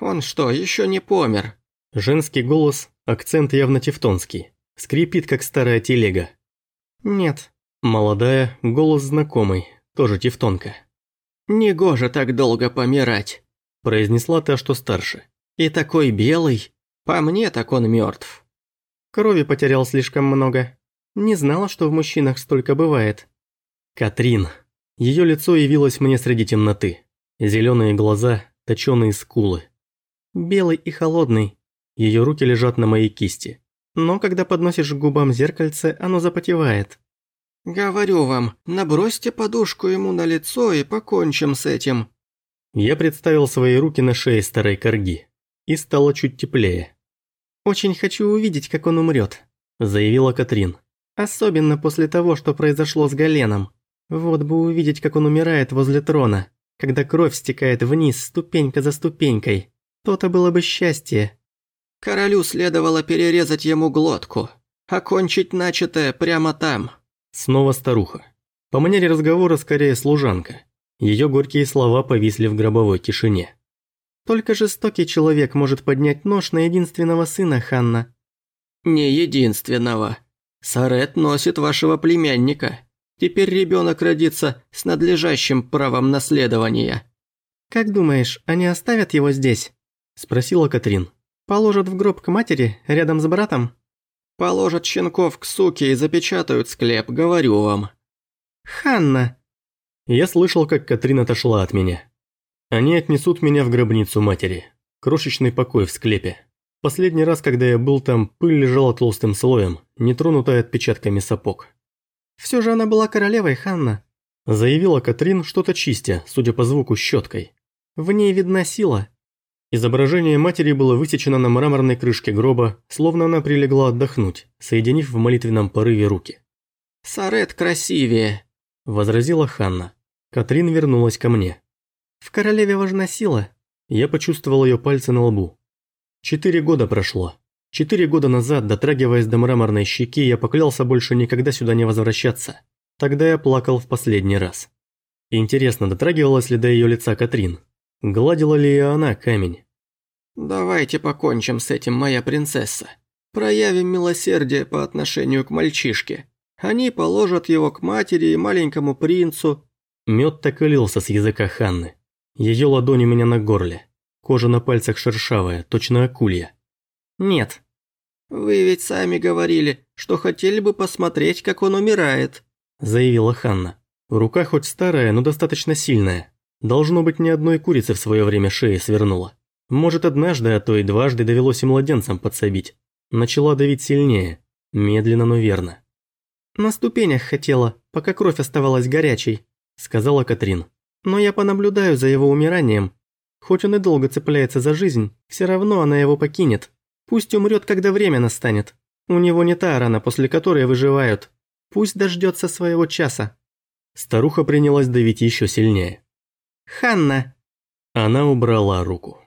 Он что, еще не помер?» Женский голос, акцент явно тевтонский. Скрипит, как старая телега. «Нет». Молодая, голос знакомый, тоже тевтонка. «Негоже так долго помирать», – произнесла та, что старше. «И такой белый. По мне, так он мертв». Крови потерял слишком много. Не знала, что в мужчинах столько бывает. Катрин. Ее лицо явилось мне среди темноты. Зеленые глаза, точеные скулы. Белый и холодный. Ее руки лежат на моей кисти. Но когда подносишь к губам зеркальце, оно запотевает. «Говорю вам, набросьте подушку ему на лицо и покончим с этим». Я представил свои руки на шее старой корги. И стало чуть теплее. «Очень хочу увидеть, как он умрет», – заявила Катрин. «Особенно после того, что произошло с Галеном. Вот бы увидеть, как он умирает возле трона, когда кровь стекает вниз ступенька за ступенькой. То-то было бы счастье». Королю следовало перерезать ему глотку, окончить начатое прямо там. Снова старуха. По манере разговора скорее служанка. Ее горькие слова повисли в гробовой тишине. «Только жестокий человек может поднять нож на единственного сына Ханна». «Не единственного. Сарет носит вашего племянника. Теперь ребенок родится с надлежащим правом наследования». «Как думаешь, они оставят его здесь?» – спросила Катрин. Положат в гроб к матери, рядом с братом? Положат щенков к суке и запечатают склеп, говорю вам. Ханна. Я слышал, как Катрин отошла от меня. Они отнесут меня в гробницу матери. Крошечный покой в склепе. Последний раз, когда я был там, пыль лежала толстым слоем, не тронутая отпечатками сапог. Все же она была королевой, Ханна. Заявила Катрин, что-то чистя, судя по звуку, щеткой. В ней видна сила. Изображение матери было высечено на мраморной крышке гроба, словно она прилегла отдохнуть, соединив в молитвенном порыве руки. «Сарет красивее», – возразила Ханна. Катрин вернулась ко мне. «В королеве важна сила». Я почувствовал ее пальцы на лбу. Четыре года прошло. Четыре года назад, дотрагиваясь до мраморной щеки, я поклялся больше никогда сюда не возвращаться. Тогда я плакал в последний раз. Интересно, дотрагивалась ли до ее лица Катрин? Гладила ли она камень? «Давайте покончим с этим, моя принцесса. Проявим милосердие по отношению к мальчишке. Они положат его к матери и маленькому принцу». Мед так и лился с языка Ханны. Ее ладонь у меня на горле. Кожа на пальцах шершавая, точно акулья. «Нет». «Вы ведь сами говорили, что хотели бы посмотреть, как он умирает», заявила Ханна. Рука хоть старая, но достаточно сильная. Должно быть, ни одной курицы в свое время шеи свернула. Может, однажды, а то и дважды довелось и младенцам подсобить. Начала давить сильнее. Медленно, но верно. «На ступенях хотела, пока кровь оставалась горячей», – сказала Катрин. «Но я понаблюдаю за его умиранием. Хоть он и долго цепляется за жизнь, все равно она его покинет. Пусть умрет, когда время настанет. У него не та рана, после которой выживают. Пусть дождется своего часа». Старуха принялась давить еще сильнее. Ханна!» Она убрала руку.